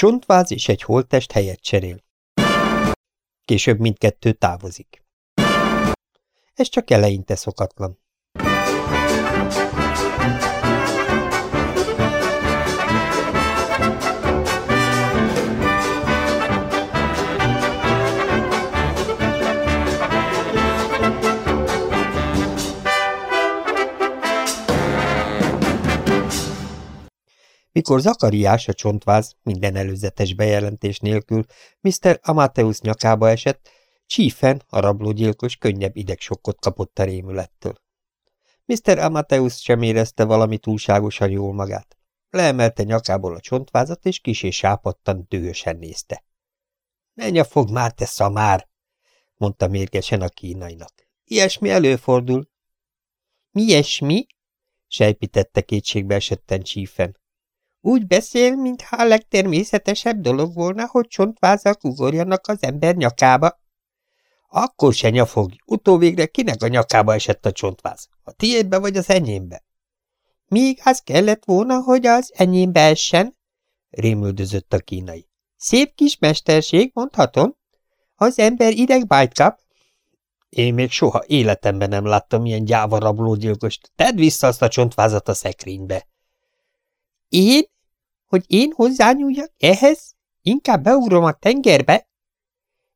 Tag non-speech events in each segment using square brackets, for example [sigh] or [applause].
Csontváz és egy holttest helyet cserél. Később mindkettő távozik. Ez csak eleinte szokatlan. Mikor Zakariás a csontváz minden előzetes bejelentés nélkül Mr. Amateus nyakába esett, Csífen, a rablógyilkos könnyebb idegsokkot kapott a rémülettől. Mr. Amateus sem érezte valami túlságosan jól magát. Leemelte nyakából a csontvázat, és kisé sápadtan dühösen nézte. – Ne nyafog már, te szamár! – mondta mérgesen a kínainak. – Ilyesmi előfordul. – Mi ilyesmi? – sejpítette kétségbe esetten Csífen. Úgy beszél, mintha a legtermészetesebb dolog volna, hogy csontvázak ugorjanak az ember nyakába. Akkor se nyafogj, utóvégre kinek a nyakába esett a csontváz? A tiédbe vagy az enyémbe? Míg az kellett volna, hogy az enyémbe essen, rémüldözött a kínai. Szép kis mesterség, mondhatom. Az ember idegbájt kap. Én még soha életemben nem láttam ilyen gyáva rablógyilkost. Tedd vissza azt a csontvázat a szekrénybe. Én? Hogy én hozzányúljak ehhez? Inkább beugrom a tengerbe?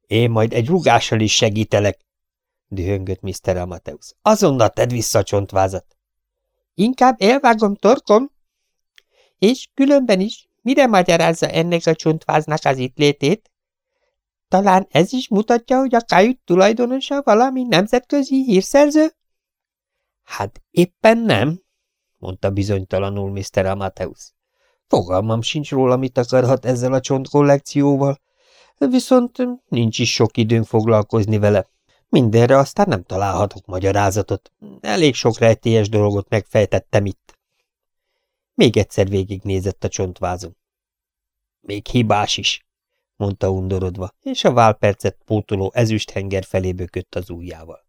Én majd egy rugással is segítelek, dühöngött Mr. Amateus. Azonnal tedd vissza a csontvázat. Inkább elvágom torkom. És különben is, mire magyarázza ennek a csontváznak az itt létét? Talán ez is mutatja, hogy a kajut tulajdonosa valami nemzetközi hírszerző? Hát éppen nem, mondta bizonytalanul Mr. Amateus. Fogalmam sincs róla, mit akarhat ezzel a csontkollekcióval, viszont nincs is sok időnk foglalkozni vele. Mindenre aztán nem találhatok magyarázatot. Elég sok rejtélyes dolgot megfejtettem itt. Még egyszer végignézett a csontvázon. Még hibás is, mondta undorodva, és a válpercet pótoló ezüsthenger felé bökött az ujjával.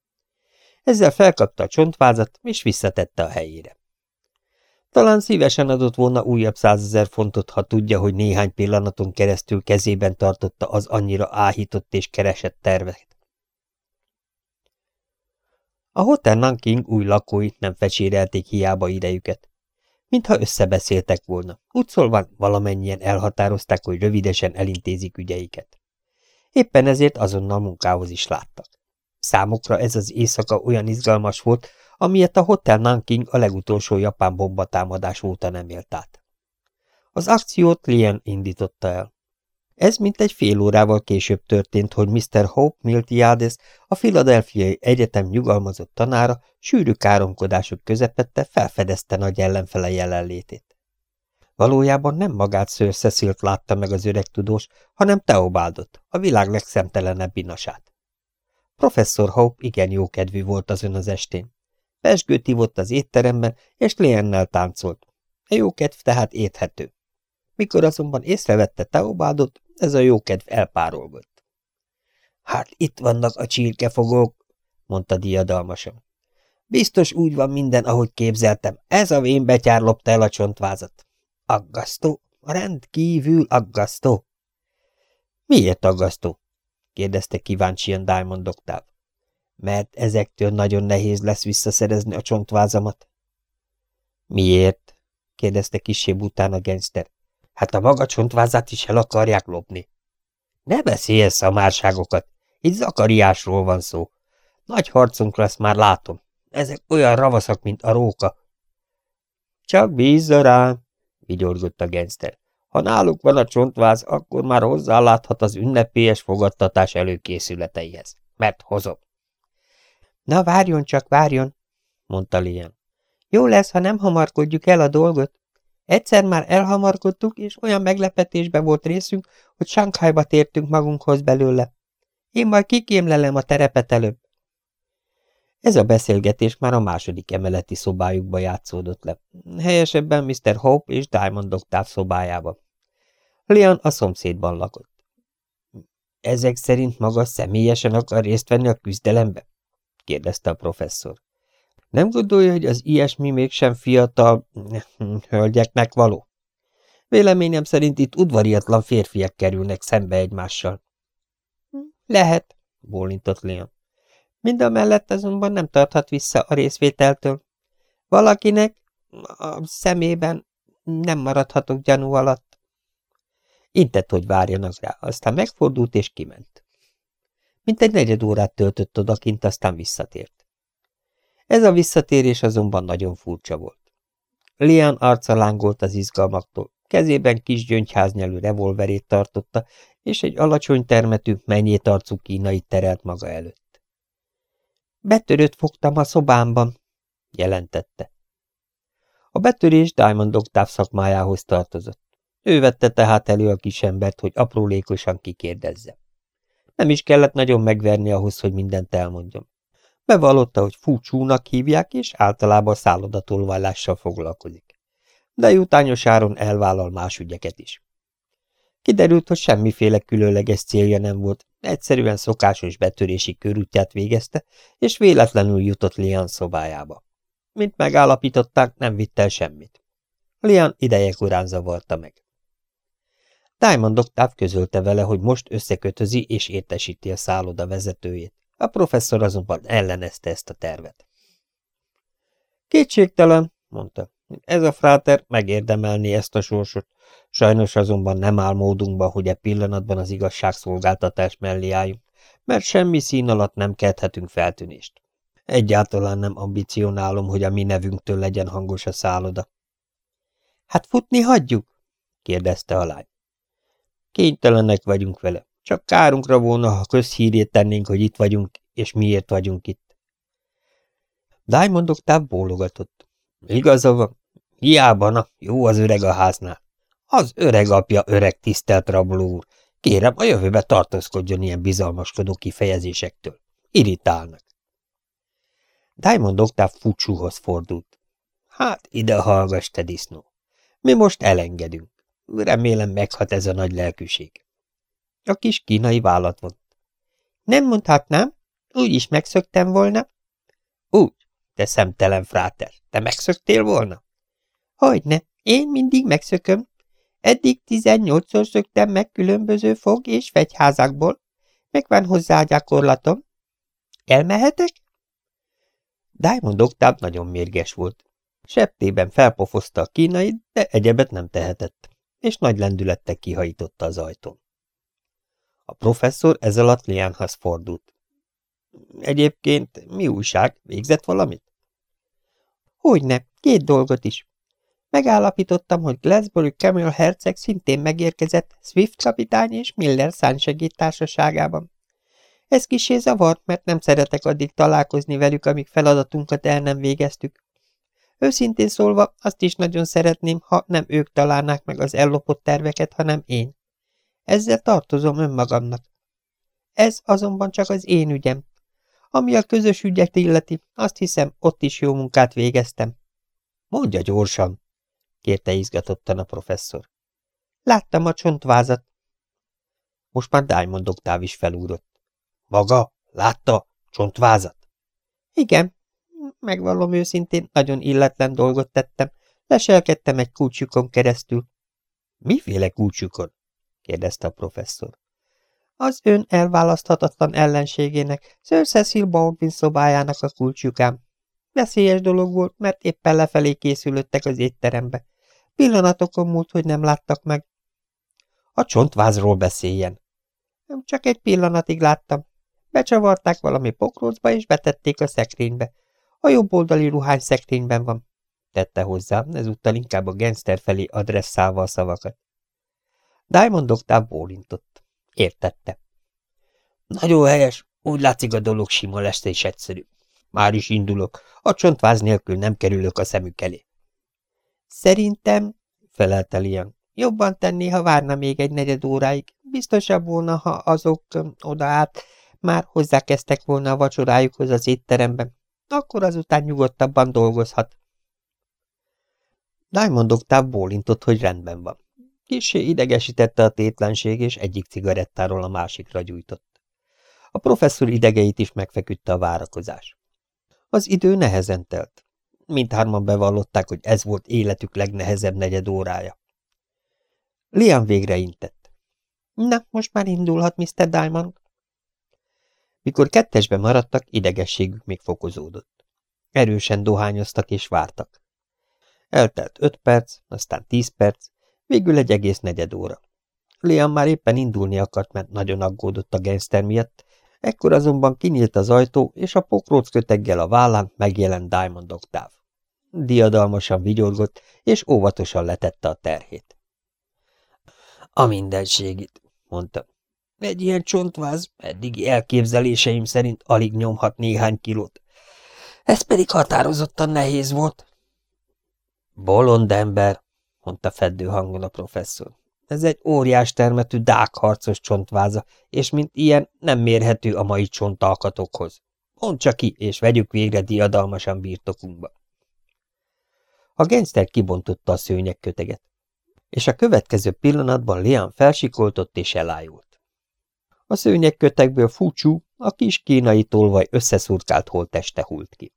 Ezzel felkapta a csontvázat, és visszatette a helyére. Talán szívesen adott volna újabb százezer fontot, ha tudja, hogy néhány pillanaton keresztül kezében tartotta az annyira áhított és keresett tervet. A Hotel Nanking új lakói nem fecsérelték hiába idejüket. Mintha összebeszéltek volna, úgy szólva valamennyien elhatározták, hogy rövidesen elintézik ügyeiket. Éppen ezért azonnal munkához is láttak. Számukra ez az éjszaka olyan izgalmas volt, amilyet a Hotel Nanking a legutolsó japán bombatámadás óta nem élt át. Az akciót Lien indította el. Ez mint egy fél órával később történt, hogy Mr. Hope Miltiades, a Filadelfiai Egyetem nyugalmazott tanára sűrű káromkodások közepette felfedezte nagy ellenfele jelenlétét. Valójában nem magát Sir Cecilt látta meg az öreg tudós, hanem Teobaldot, a világ legszemtelenebb inasát. Professzor Hope igen jókedvű volt azon az estén. Pesgőt ivott az étteremben, és Léennel táncolt. A jókedv tehát érthető. Mikor azonban észrevette Teobádot, ez a jókedv elpárolgott. Hát itt vannak a csirkefogók, mondta diadalmasan. Biztos úgy van minden, ahogy képzeltem. Ez a vén betyár lopta el a csontvázat. Aggasztó, rendkívül aggasztó. Miért aggasztó? kérdezte kíváncsian Diamond Octave mert ezektől nagyon nehéz lesz visszaszerezni a csontvázamat. Miért? kérdezte kisebb utána gangster. Hát a maga csontvázát is el akarják lopni. Ne beszélj szamárságokat, itt zakariásról van szó. Nagy harcunk lesz, már látom. Ezek olyan ravaszak, mint a róka. Csak bízza rám, vigyorgott a gangster. Ha náluk van a csontváz, akkor már hozzáláthat az ünnepélyes fogadtatás előkészületeihez. Mert hozom. Na, várjon csak, várjon, mondta Liam. Jó lesz, ha nem hamarkodjuk el a dolgot. Egyszer már elhamarkodtuk, és olyan meglepetésbe volt részünk, hogy Sankhájba tértünk magunkhoz belőle. Én majd kikémlelem a terepet előbb. Ez a beszélgetés már a második emeleti szobájukba játszódott le. Helyesebben Mr. Hope és Diamond Octave szobájába. Leon a szomszédban lakott. Ezek szerint maga személyesen akar részt venni a küzdelembe? Kérdezte a professzor. Nem gondolja, hogy az ilyesmi mégsem fiatal [laughs] hölgyeknek való? Véleményem szerint itt udvariatlan férfiak kerülnek szembe egymással. Lehet, bólintott Leon. Mind a mellett azonban nem tarthat vissza a részvételtől. Valakinek a szemében nem maradhatok gyanú alatt. Intett, hogy várjanak rá, aztán megfordult és kiment. Mint egy negyed órát töltött odakint, aztán visszatért. Ez a visszatérés azonban nagyon furcsa volt. Lian arca lángolt az izgalmaktól, kezében kis gyöngyháznyelű revolverét tartotta, és egy alacsony termetű, mennyét arcú kínai terelt maga előtt. Betörőt fogtam a szobámban, jelentette. A betörés Diamond Octave szakmájához tartozott. Ő vette tehát elő a kisembert, hogy aprólékosan kikérdezze. Nem is kellett nagyon megverni ahhoz, hogy mindent elmondjon. Bevallotta, hogy fúcsúnak hívják, és általában szállodatolválással foglalkozik. De jutányos áron elvállal más ügyeket is. Kiderült, hogy semmiféle különleges célja nem volt, egyszerűen szokásos betörési körútját végezte, és véletlenül jutott Lian szobájába. Mint megállapították, nem vitt el semmit. Lian idejekorán zavarta meg. Diamond Octave közölte vele, hogy most összekötözi és értesíti a szálloda vezetőjét. A professzor azonban ellenezte ezt a tervet. Kétségtelen, mondta, ez a fráter megérdemelni ezt a sorsot. Sajnos azonban nem áll módunkban, hogy e pillanatban az igazságszolgáltatás mellé álljunk, mert semmi szín alatt nem kelthetünk feltűnést. Egyáltalán nem ambicionálom, hogy a mi nevünktől legyen hangos a szálloda. – Hát futni hagyjuk? – kérdezte a lány. Kénytelenek vagyunk vele. Csak kárunkra volna, ha közhírét tennénk, hogy itt vagyunk, és miért vagyunk itt. Diamond Octave bólogatott. Igaza van. Hiába, na, jó az öreg a háznál. Az öreg apja öreg tisztelt rabló úr. Kérem, a jövőbe tartózkodjon ilyen bizalmaskodó kifejezésektől. Irritálnak. Diamond Octave fucsúhoz fordult. Hát, ide hallgass, te disznó. Mi most elengedünk. Remélem meghat ez a nagy lelkűség. A kis kínai vállat vont. Nem mondhatnám, úgy is megszöktem volna. Úgy, te szemtelen fráter, te megszöktél volna? Hogyne, én mindig megszököm. Eddig tizennyolcszor szöktem meg különböző fog- és fegyházakból. Megvan hozzá a gyakorlatom. Elmehetek? Diamond Octave nagyon mérges volt. Septében felpofozta a kínait, de egyebet nem tehetett és nagy lendülettel kihajította az ajtón. A professzor ez alatt Lianhoz fordult. Egyébként mi újság? Végzett valamit? Hogyne, két dolgot is. Megállapítottam, hogy Glasbury Camille herceg szintén megérkezett Swift kapitány és Miller szánsegít társaságában. Ez kisé zavart, mert nem szeretek addig találkozni velük, amíg feladatunkat el nem végeztük. Őszintén szólva, azt is nagyon szeretném, ha nem ők találnák meg az ellopott terveket, hanem én. Ezzel tartozom önmagamnak. Ez azonban csak az én ügyem. Ami a közös ügyet illeti, azt hiszem, ott is jó munkát végeztem. Mondja gyorsan, kérte izgatottan a professzor. Láttam a csontvázat. Most már Diamond Octave is felúrott. Maga? Látta? Csontvázat? Igen, megvallom őszintén, nagyon illetlen dolgot tettem. Leselkedtem egy kulcsukon keresztül. Miféle kulcsukon? kérdezte a professzor. Az ön elválaszthatatlan ellenségének, Sir Cecil Baldwin szobájának a kulcsukám. Veszélyes dolog volt, mert éppen lefelé készülöttek az étterembe. Pillanatokon múlt, hogy nem láttak meg. A csontvázról beszéljen. Csak egy pillanatig láttam. Becsavarták valami pokrócba, és betették a szekrénybe. A jobb oldali ruhány szekrényben van, tette hozzá, ezúttal inkább a genszter felé adresszálva a szavakat. Diamond Octave bólintott. Értette. Nagyon helyes, úgy látszik a dolog sima lesz és egyszerű. Már is indulok, a csontváz nélkül nem kerülök a szemük elé. Szerintem, felelte Lian, jobban tenné, ha várna még egy negyed óráig. Biztosabb volna, ha azok oda át már hozzákezdtek volna a vacsorájukhoz az étteremben, akkor azután nyugodtabban dolgozhat. Diamond Octave bólintott, hogy rendben van. Kissé idegesítette a tétlenség, és egyik cigarettáról a másikra gyújtott. A professzor idegeit is megfeküdte a várakozás. Az idő nehezen telt. Mindhárman bevallották, hogy ez volt életük legnehezebb negyed órája. Liam végre intett. Na, most már indulhat, Mr. Diamond. Mikor kettesbe maradtak, idegességük még fokozódott. Erősen dohányoztak és vártak. Eltelt öt perc, aztán tíz perc, végül egy egész negyed óra. Liam már éppen indulni akart, mert nagyon aggódott a gangster miatt, ekkor azonban kinyílt az ajtó, és a pokróc köteggel a vállán megjelent Diamond Octave. Diadalmasan vigyorgott, és óvatosan letette a terhét. A mindenségit, mondta. Egy ilyen csontváz eddigi elképzeléseim szerint alig nyomhat néhány kilót. Ez pedig határozottan nehéz volt. Bolond ember, mondta feddő hangon a professzor. Ez egy óriás termetű dákharcos csontváza, és mint ilyen nem mérhető a mai csontalkatokhoz. Mondd csak ki, és vegyük végre diadalmasan birtokunkba. A gangster kibontotta a szőnyeg köteget, és a következő pillanatban Liam felsikoltott és elájult. A szőnyeg kötegből fúcsú, a kis kínai tolvaj összeszurkált holteste hult ki.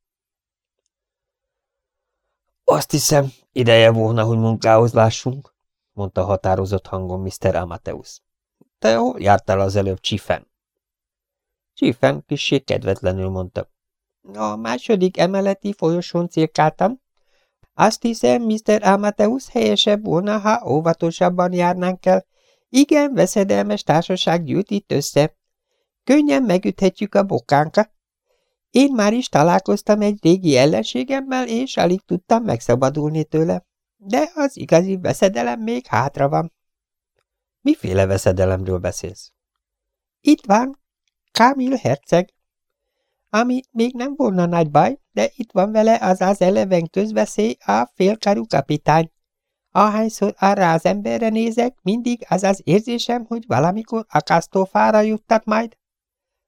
Azt hiszem, ideje volna, hogy munkához lássunk, mondta határozott hangon Mr. Amateus. Te hol jártál az előbb, Csifen? Csifen kissé kedvetlenül mondta. A második emeleti folyosón cirkáltam. Azt hiszem, Mr. Amateus helyesebb volna, ha óvatosabban járnánk el. Igen, veszedelmes társaság gyűjt itt össze. Könnyen megüthetjük a bokánkat. Én már is találkoztam egy régi ellenségemmel, és alig tudtam megszabadulni tőle. De az igazi veszedelem még hátra van. Miféle veszedelemről beszélsz? Itt van, Kamil herceg. Ami még nem volna nagy baj, de itt van vele az az eleven közveszély, a félkarú kapitány. Ahányszor arra az emberre nézek, mindig az az érzésem, hogy valamikor akasztófára juttat majd.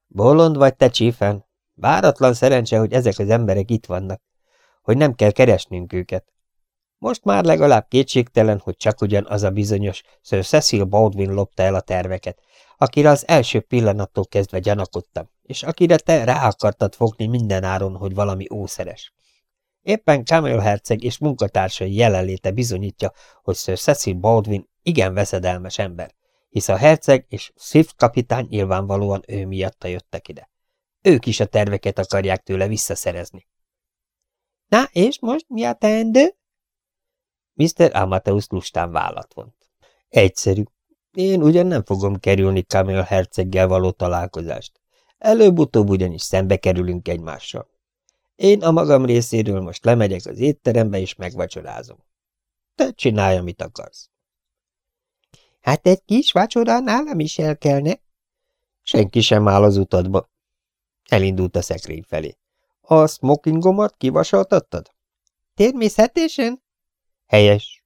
Bolond vagy te, csífen? Váratlan szerencse, hogy ezek az emberek itt vannak, hogy nem kell keresnünk őket. Most már legalább kétségtelen, hogy csak ugyan az a bizonyos Sir Cecil Baldwin lopta el a terveket, akire az első pillanattól kezdve gyanakodtam, és akire te rá akartad fogni minden áron, hogy valami ószeres. Éppen Camille herceg és munkatársai jelenléte bizonyítja, hogy Sir Cecil Baldwin igen veszedelmes ember, hisz a herceg és Swift kapitány nyilvánvalóan ő miatta jöttek ide. Ők is a terveket akarják tőle visszaszerezni. Na, és most mi a teendő? Mr. Amateus lustán vállat vont. Egyszerű. Én ugyan nem fogom kerülni Camille herceggel való találkozást. Előbb-utóbb ugyanis szembe kerülünk egymással. Én a magam részéről most lemegyek az étterembe, és megvacsorázom. Te csinálj, amit akarsz. Hát egy kis vacsora nálam is el kellene. Senki sem áll az utadba. Elindult a szekrény felé. A smokingomat kivasaltattad? Természetesen. Helyes.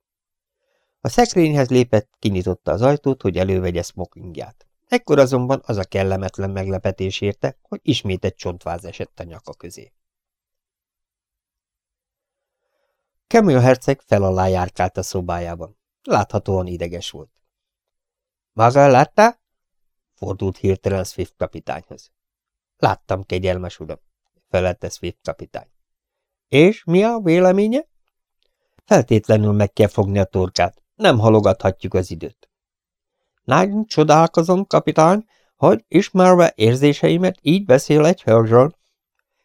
A szekrényhez lépett, kinyitotta az ajtót, hogy elővegye smokingját. Ekkor azonban az a kellemetlen meglepetés érte, hogy ismét egy csontváz esett a nyaka közé. Camille herceg fel alá járkált a szobájában. Láthatóan ideges volt. – Maga látta? – fordult hirtelen Swift kapitányhoz. – Láttam, kegyelmes uram – felelte Swift kapitány. – És mi a véleménye? Feltétlenül meg kell fogni a torkát, nem halogathatjuk az időt. Nagyon csodálkozom, kapitány, hogy ismerve érzéseimet így beszél egy hölgyről,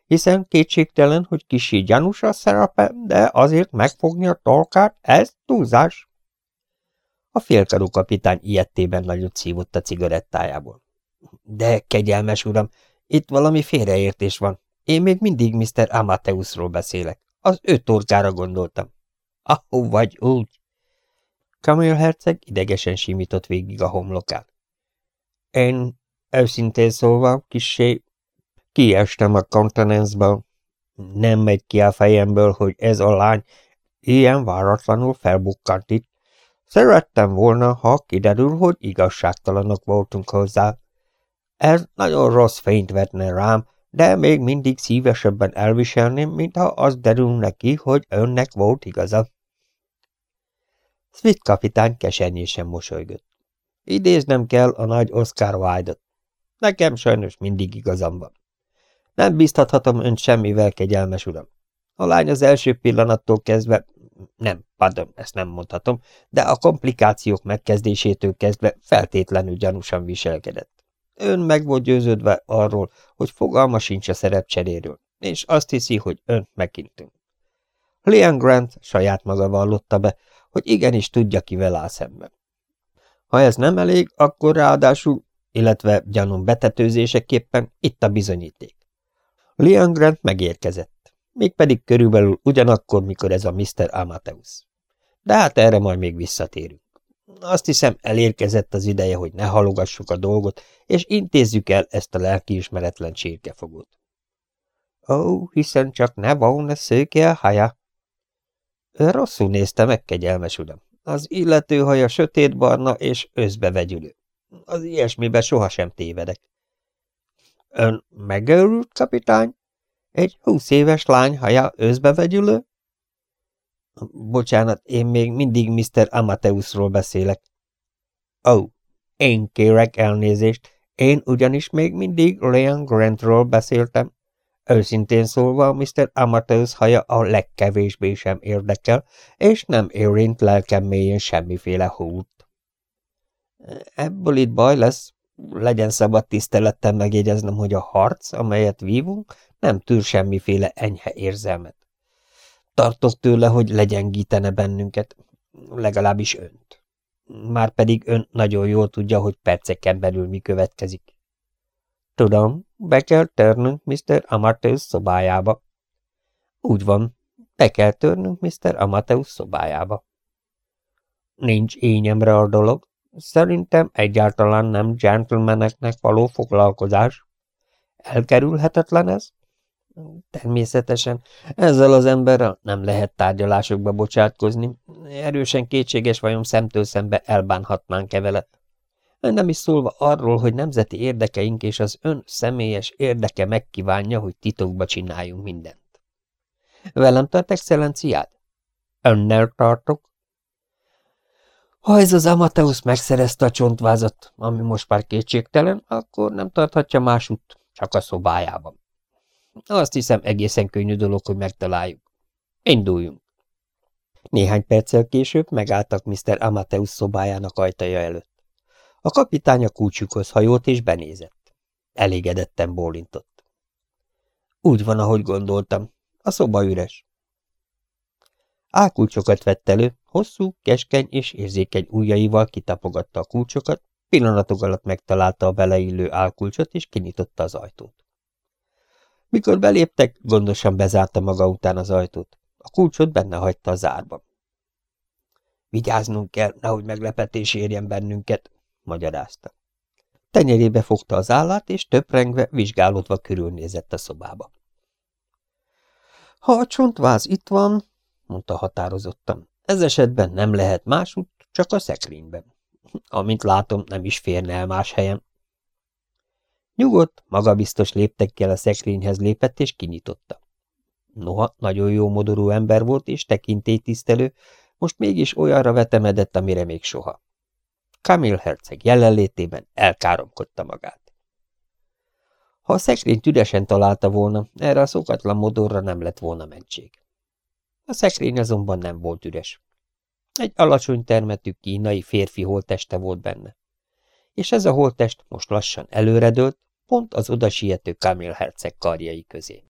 hiszen kétségtelen, hogy kicsi gyanús a szerepe, de azért megfogni a torkát, ez túlzás. A félkarú kapitány ilyettében nagyot szívott a cigarettájából. De, kegyelmes uram, itt valami félreértés van. Én még mindig Mr. Amateusról beszélek. Az ő torkára gondoltam. Ahó vagy úgy. Camille herceg idegesen simított végig a homlokán. Én, őszintén szólva, kissé kiestem a kontinensből. Nem megy ki a fejemből, hogy ez a lány ilyen váratlanul felbukkant itt. Szerettem volna, ha kiderül, hogy igazságtalanok voltunk hozzá. Ez nagyon rossz fényt vetne rám, de még mindig szívesebben elviselném, mintha az derül neki, hogy önnek volt igaza. Swift kapitány kesernyésen mosolygott. Idéznem kell a nagy Oscar Wilde-ot. Nekem sajnos mindig igazam van. Nem bíztathatom önt semmivel, kegyelmes uram. A lány az első pillanattól kezdve nem, pardon, ezt nem mondhatom, de a komplikációk megkezdésétől kezdve feltétlenül gyanúsan viselkedett. Ön meg volt győződve arról, hogy fogalma sincs a szerepcseréről, és azt hiszi, hogy ön megintünk. Leon Grant saját maga vallotta be, hogy igenis tudja, kivel áll szemben. Ha ez nem elég, akkor ráadásul, illetve gyanúm betetőzéseképpen itt a bizonyíték. Leon Grant megérkezett, mégpedig körülbelül ugyanakkor, mikor ez a Mr. Amateus. De hát erre majd még visszatérünk. Azt hiszem, elérkezett az ideje, hogy ne halogassuk a dolgot, és intézzük el ezt a lelkiismeretlen csirkefogót. Ó, oh, hiszen csak ne volna szőke a haja. Rosszul nézte meg, kegyelmes uram. Az illető haja sötétbarna és összbevegyülő. Az ilyesmibe sohasem tévedek. Ön megőrült, kapitány? Egy húsz éves lány haja összbevegyülő? Bocsánat, én még mindig Mr. Amateusról beszélek. Ó, oh, én kérek elnézést, én ugyanis még mindig Leon Grantról beszéltem. Őszintén szólva, Mr. Amateus haja a legkevésbé sem érdekel, és nem érint lelkem mélyén semmiféle húrt. Ebből itt baj lesz, legyen szabad tisztelettem megjegyeznem, hogy a harc, amelyet vívunk, nem tűr semmiféle enyhe érzelmet. Tartok tőle, hogy legyengítene bennünket, legalábbis önt. Márpedig ön nagyon jól tudja, hogy perceken belül mi következik. Tudom, be kell törnünk Mr. Amateus szobájába. Úgy van, be kell törnünk Mr. Amateus szobájába. Nincs ényemre a dolog. Szerintem egyáltalán nem gentlemaneknek való foglalkozás. Elkerülhetetlen ez? Természetesen ezzel az emberrel nem lehet tárgyalásokba bocsátkozni. Erősen kétséges vajon szemtől szembe elbánhatnánk-e vele. Nem is szólva arról, hogy nemzeti érdekeink és az ön személyes érdeke megkívánja, hogy titokba csináljunk mindent. Velem tart, excellenciád? Önnel tartok? Ha ez az Amateus megszerezte a csontvázat, ami most már kétségtelen, akkor nem tarthatja másút, csak a szobájában. Azt hiszem egészen könnyű dolog, hogy megtaláljuk. Induljunk. Néhány perccel később megálltak Mr. Amateus szobájának ajtaja előtt. A kapitány a kulcsukhoz hajolt és benézett. Elégedetten bólintott. Úgy van, ahogy gondoltam. A szoba üres. Álkulcsokat vett elő, hosszú, keskeny és érzékeny ujjaival kitapogatta a kulcsokat, pillanatok alatt megtalálta a beleillő álkulcsot, és kinyitotta az ajtót. Mikor beléptek, gondosan bezárta maga után az ajtót. A kulcsot benne hagyta a zárban. Vigyáznunk kell, nehogy meglepetés érjen bennünket, magyarázta. Tenyerébe fogta az állát, és töprengve, vizsgálódva körülnézett a szobába. Ha a csontváz itt van, mondta határozottan, ez esetben nem lehet másút, csak a szekrényben. Amint látom, nem is férne el más helyen. Nyugodt, magabiztos léptekkel a szekrényhez lépett, és kinyitotta. Noha, nagyon jó modorú ember volt, és tekintélytisztelő, most mégis olyanra vetemedett, amire még soha. Kamil herceg jelenlétében elkáromkodta magát. Ha a szekrényt üresen találta volna, erre a szokatlan modorra nem lett volna mentség. A szekrény azonban nem volt üres. Egy alacsony termetű kínai férfi holteste volt benne. És ez a holtest most lassan előredőlt, pont az odasiető Kamil herceg karjai közé.